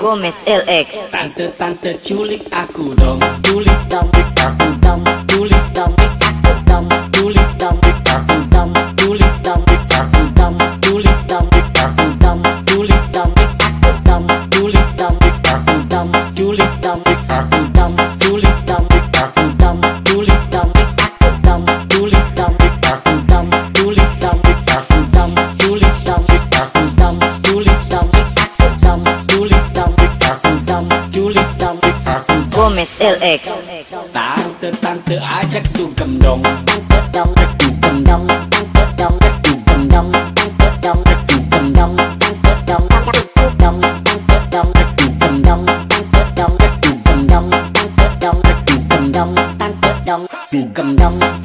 Gomez LX Tante-tante culik aku dong. Culik dong aku dong. Culik dong เอกตาเตอตังเตออาจักดูกำดงจักดูกำดงจักดูกำดงจักดูกำดงจักดูกำดงจักดูกำดงจักดูกำดงจักดูกำดงจักดูกำดงจักดูกำดงจักดูกำดง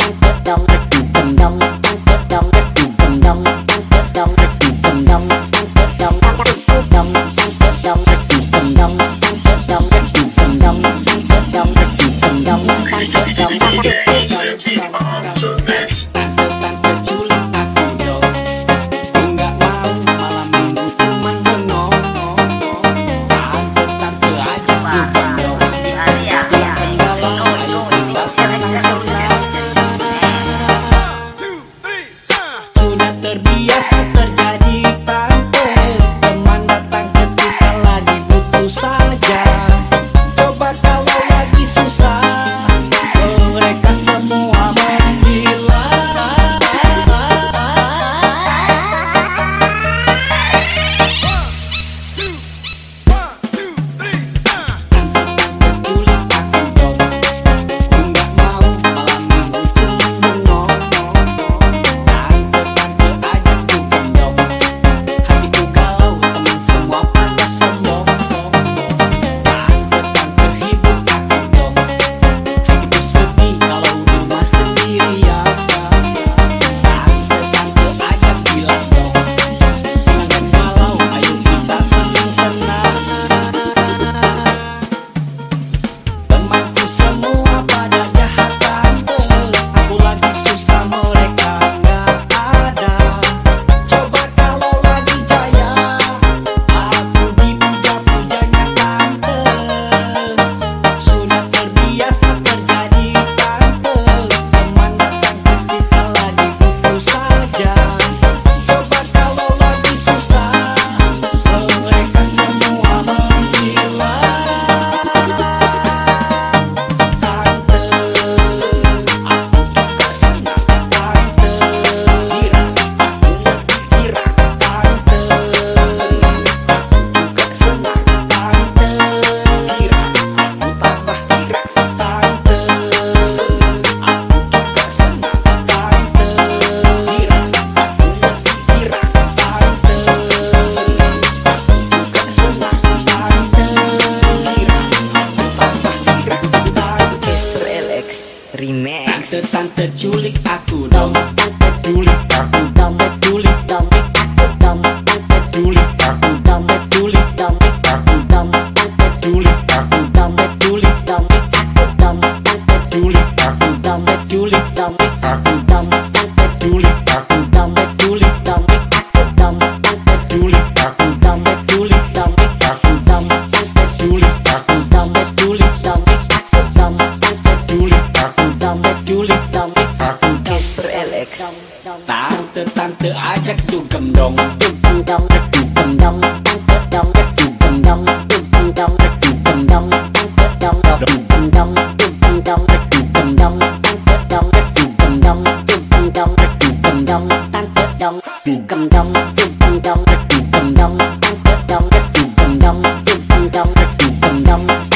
តាមទៅតាមទៅអាចជូនកំដងជូនកំដងជូនកំដងតាមទៅដងជូនកំដងជូនកំដងជូនកំដងតាមទៅដងជូនកំដងជូនកំដងជូនកំដងតាមទៅដងជូនកំដងជូនកំដងជូនកំដងតាមទៅដងជូនកំដងជូនកំដងជូនកំដងតាមទៅដងជូនកំដងជូនកំដងជូនកំដង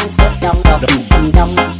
đồng đồng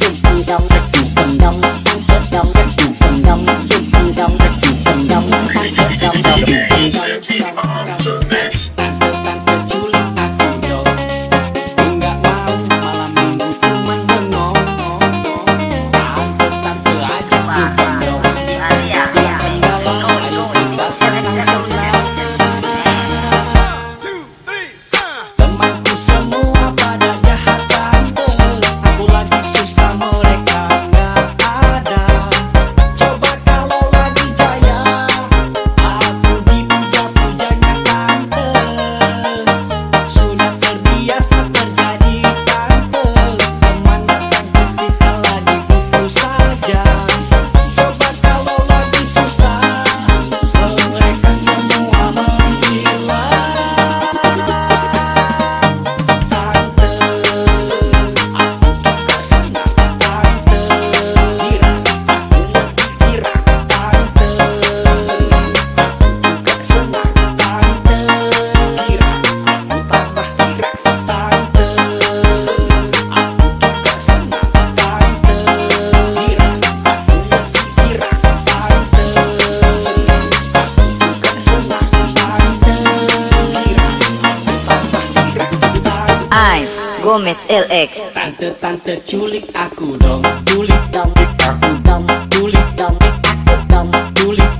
Gomez LX Tante-tante culik aku dong Culik dong aku dong Culik dong aku dong Culik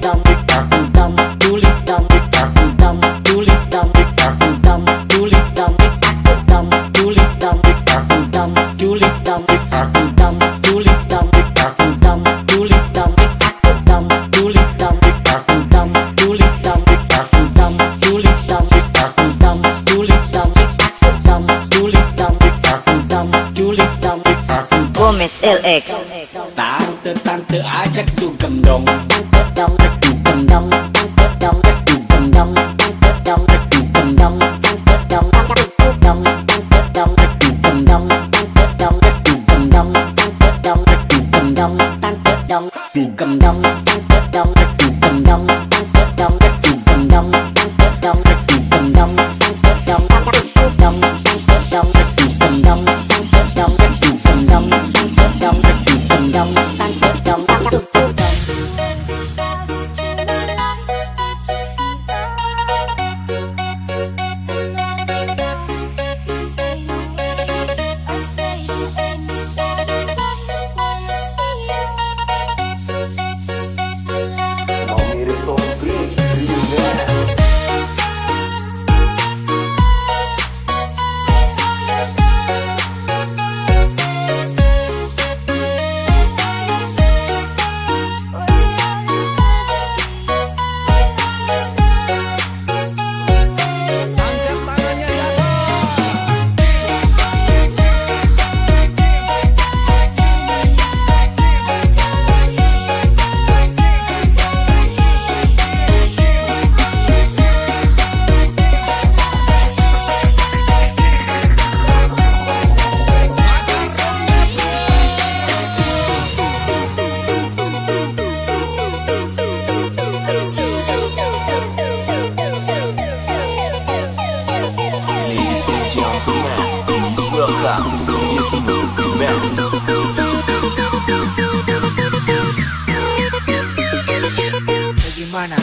X Ta tơ tan tơ á chắc tu cầm đồng Chắc tu cầm đồng Chắc tu cầm đồng Chắc tu đồng tu cầm đồng Con chuột rồng trong các Bagaimana?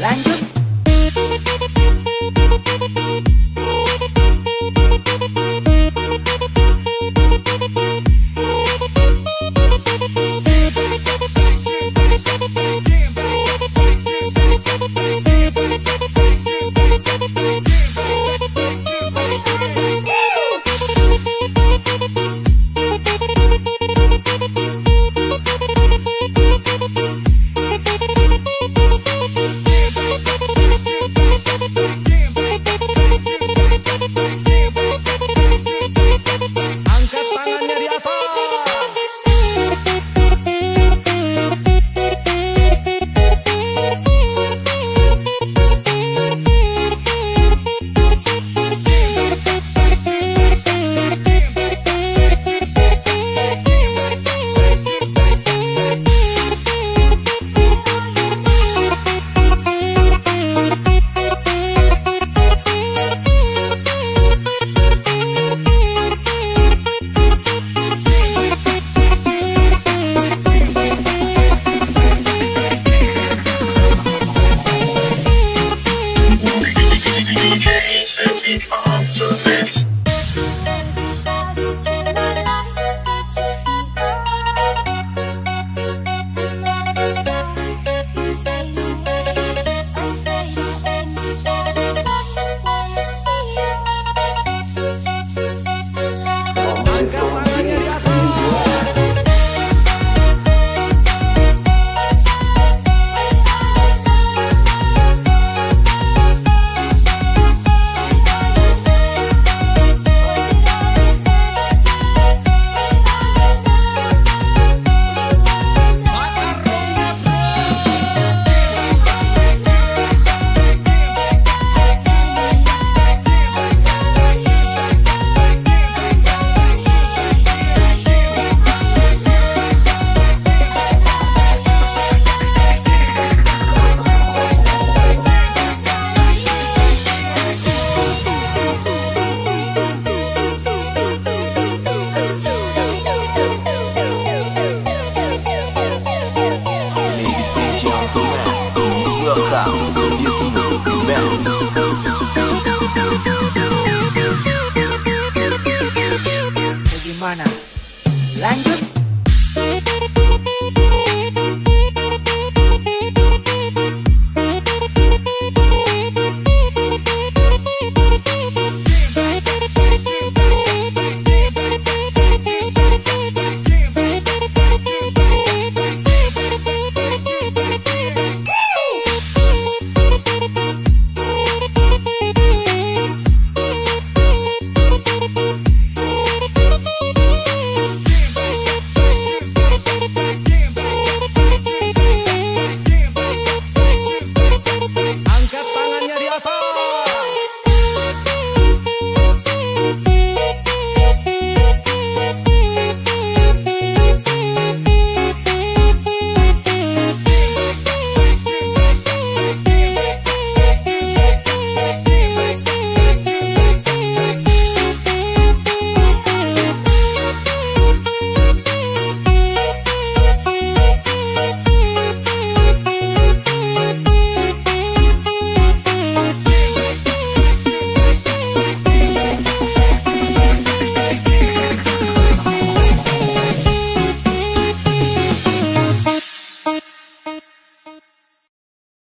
Lanjut. Yes. Bagaimana? Lanjut.